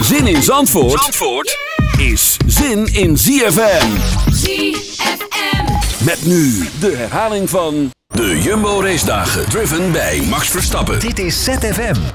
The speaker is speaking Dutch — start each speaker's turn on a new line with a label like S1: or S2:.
S1: Zin in Zandvoort, Zandvoort is zin in ZFM.
S2: ZFM.
S1: Met nu de herhaling van de Jumbo Race Dagen. Driven bij Max Verstappen.
S3: Dit is ZFM.